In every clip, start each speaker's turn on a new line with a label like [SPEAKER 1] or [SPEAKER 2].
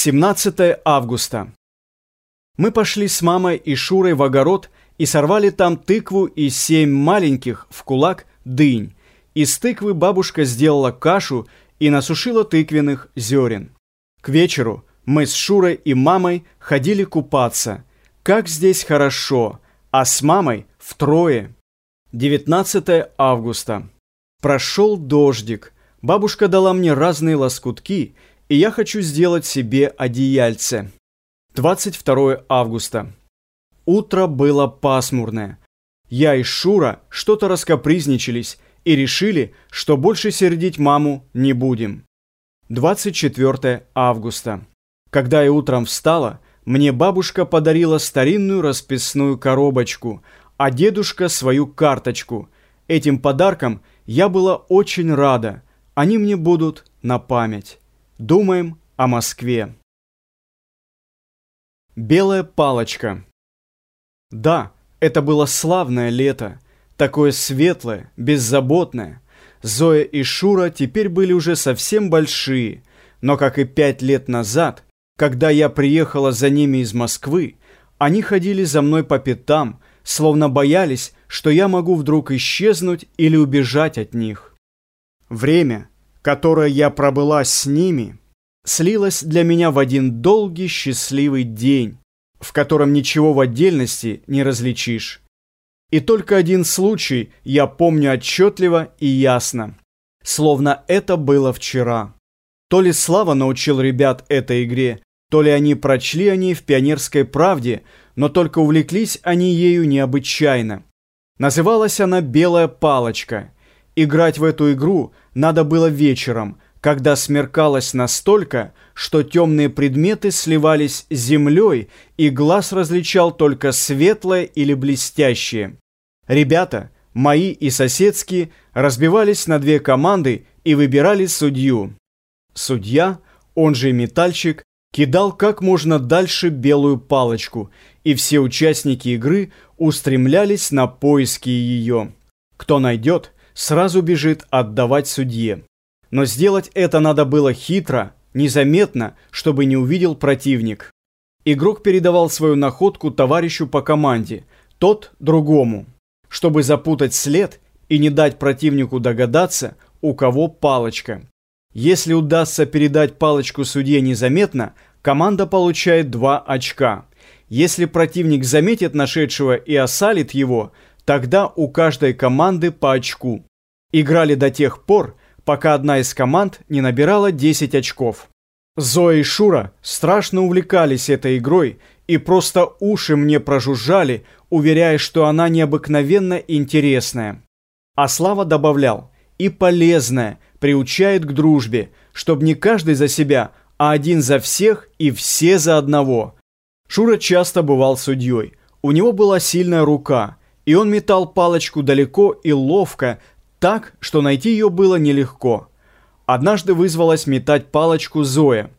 [SPEAKER 1] 17 августа. Мы пошли с мамой и Шурой в огород и сорвали там тыкву и семь маленьких в кулак дынь. Из тыквы бабушка сделала кашу и насушила тыквенных зерен. К вечеру мы с Шурой и мамой ходили купаться. Как здесь хорошо, а с мамой втрое. 19 августа. Прошел дождик. Бабушка дала мне разные лоскутки – и я хочу сделать себе одеяльце. 22 августа. Утро было пасмурное. Я и Шура что-то раскопризничались и решили, что больше сердить маму не будем. 24 августа. Когда я утром встала, мне бабушка подарила старинную расписную коробочку, а дедушка свою карточку. Этим подарком я была очень рада. Они мне будут на память. Думаем о Москве. Белая палочка. Да, это было славное лето, такое светлое, беззаботное. Зоя и Шура теперь были уже совсем большие, но, как и пять лет назад, когда я приехала за ними из Москвы, они ходили за мной по пятам, словно боялись, что я могу вдруг исчезнуть или убежать от них. Время, которое я пробыла с ними, слилось для меня в один долгий счастливый день, в котором ничего в отдельности не различишь. И только один случай я помню отчетливо и ясно, словно это было вчера. То ли Слава научил ребят этой игре, то ли они прочли о ней в «Пионерской правде», но только увлеклись они ею необычайно. Называлась она «Белая палочка», Играть в эту игру надо было вечером, когда смеркалось настолько, что темные предметы сливались с землей, и глаз различал только светлое или блестящее. Ребята, мои и соседские, разбивались на две команды и выбирали судью. Судья, он же метальщик, кидал как можно дальше белую палочку, и все участники игры устремлялись на поиски ее. Кто найдет – сразу бежит отдавать судье. Но сделать это надо было хитро, незаметно, чтобы не увидел противник. Игрок передавал свою находку товарищу по команде, тот другому, чтобы запутать след и не дать противнику догадаться, у кого палочка. Если удастся передать палочку судье незаметно, команда получает 2 очка. Если противник заметит нашедшего и осалит его, тогда у каждой команды по очку. Играли до тех пор, пока одна из команд не набирала 10 очков. Зоя и Шура страшно увлекались этой игрой и просто уши мне прожужжали, уверяя, что она необыкновенно интересная. А Слава добавлял, и полезная, приучает к дружбе, чтобы не каждый за себя, а один за всех и все за одного. Шура часто бывал судьей. У него была сильная рука, и он метал палочку далеко и ловко, так, что найти ее было нелегко. Однажды вызвалась метать палочку Зоя.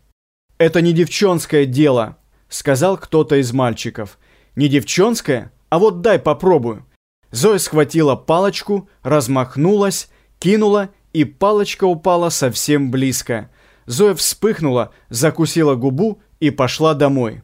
[SPEAKER 1] «Это не девчонское дело», — сказал кто-то из мальчиков. «Не девчонское? А вот дай попробую». Зоя схватила палочку, размахнулась, кинула, и палочка упала совсем близко. Зоя вспыхнула, закусила губу и пошла домой.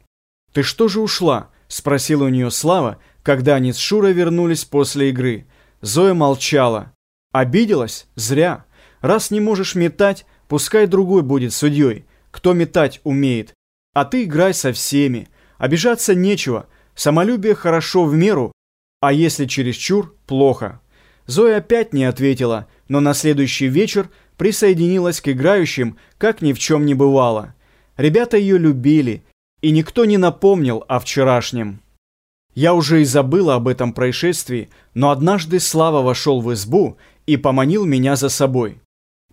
[SPEAKER 1] «Ты что же ушла?» – спросила у нее Слава, когда они с Шурой вернулись после игры. Зоя молчала. Обиделась? Зря. Раз не можешь метать, пускай другой будет судьей, кто метать умеет. А ты играй со всеми. Обижаться нечего. Самолюбие хорошо в меру, а если чересчур – плохо. Зоя опять не ответила, но на следующий вечер присоединилась к играющим, как ни в чем не бывало. Ребята ее любили, и никто не напомнил о вчерашнем. Я уже и забыла об этом происшествии, но однажды Слава вошел в избу и поманил меня за собой.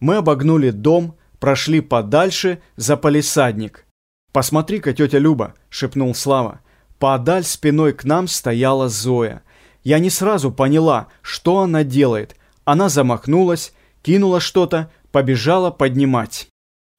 [SPEAKER 1] Мы обогнули дом, прошли подальше за палисадник. «Посмотри-ка, тетя Люба», — шепнул Слава. Подаль спиной к нам стояла Зоя. Я не сразу поняла, что она делает. Она замахнулась, кинула что-то, побежала поднимать.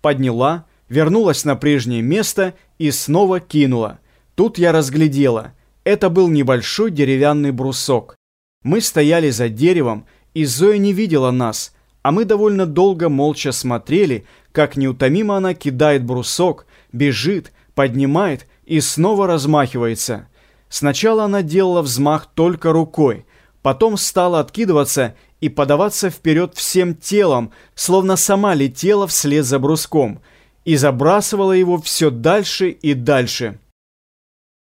[SPEAKER 1] Подняла, вернулась на прежнее место и снова кинула. Тут я разглядела. Это был небольшой деревянный брусок. Мы стояли за деревом и Зоя не видела нас, а мы довольно долго молча смотрели, как неутомимо она кидает брусок, бежит, поднимает и снова размахивается. Сначала она делала взмах только рукой, потом стала откидываться и подаваться вперед всем телом, словно сама летела вслед за бруском, и забрасывала его все дальше и дальше.